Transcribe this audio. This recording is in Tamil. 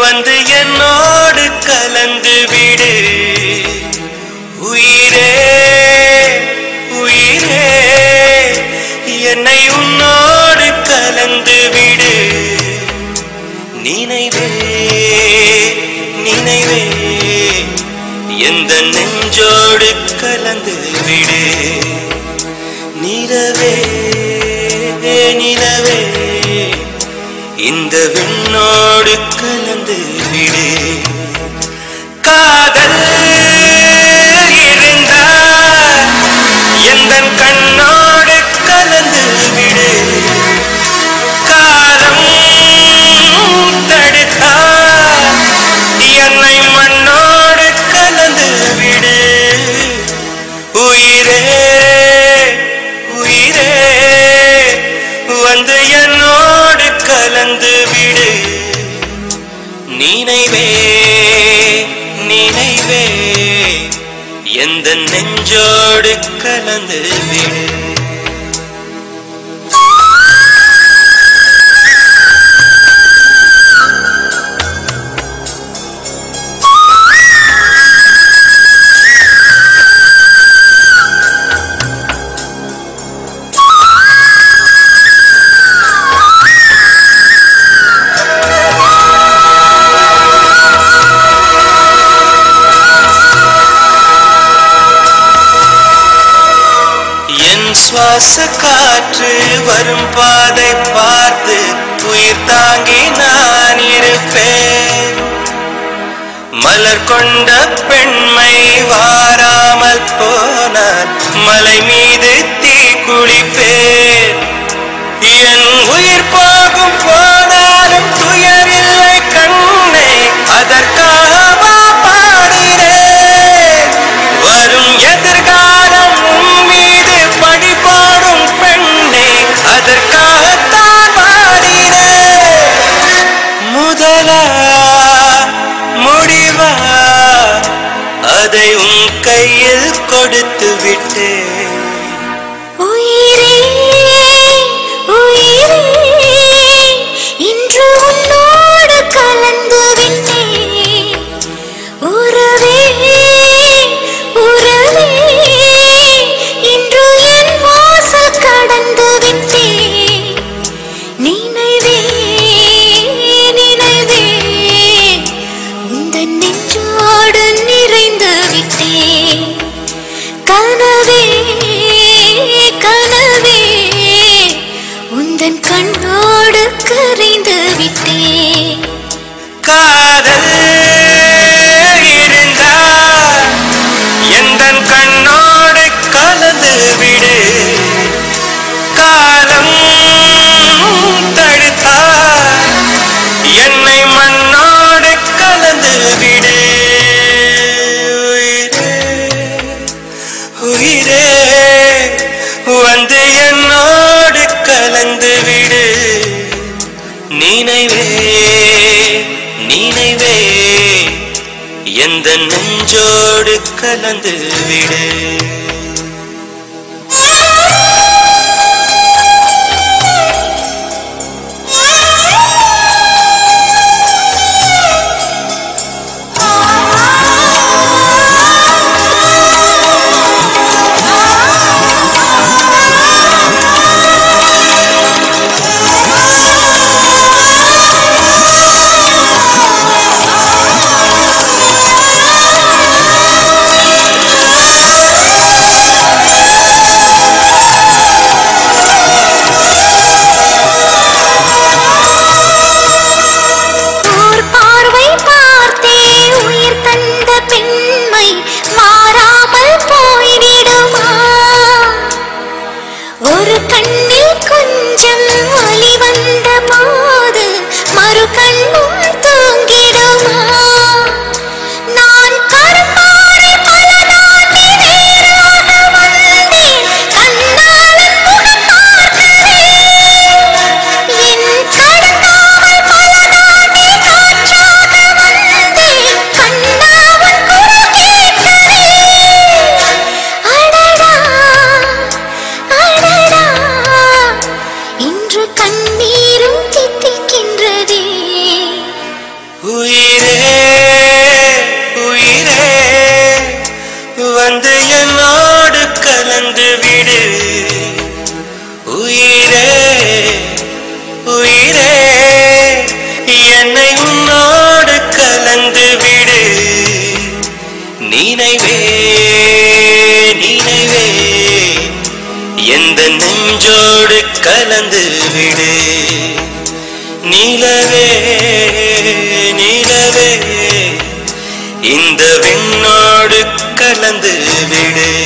வந்து என்னோடு கலந்து வீ என் நெஞ்சோடு கலந்து விடு. நிலவே நிலவே. இந்த விண்ணோடு கலந்து விடு. காதல் வந்து என்னோடு கலந்து விடு. நினைவே நினைவே எந்த நெஞ்சோடு கலந்து விடு. சுவாச காற்று வரும் பாதை பார்த்து உயிர் தாங்கி நான் இருப்பேன். மலர் கொண்ட பெண்மை வாராமல் போனால் மலை மீது தீக்குளிப்பேன் நினைவே நினைவே. எந்த நெஞ்சோடு கலந்து விடு. கண்ணீரும் தித்திக்கின்றதே உயிரே உயிரே வந்து என்னோடு கலந்து விடு. எந்த நெஞ்சோடு கலந்து விடு. நிலவே நிலவே இந்த விண்ணோடு கலந்து விடு.